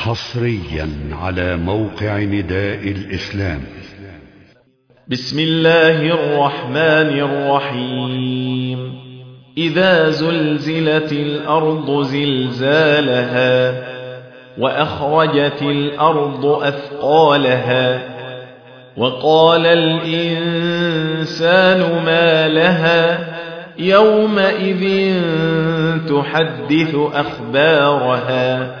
حصريا على موقع نداء الإسلام. بسم الله الرحمن الرحيم. إذا زلزلت الأرض زلزالها وأخرجت الأرض أثقالها وقال الإنسان ما لها يومئذ تحدث أخبارها